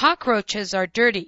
Cockroaches are dirty.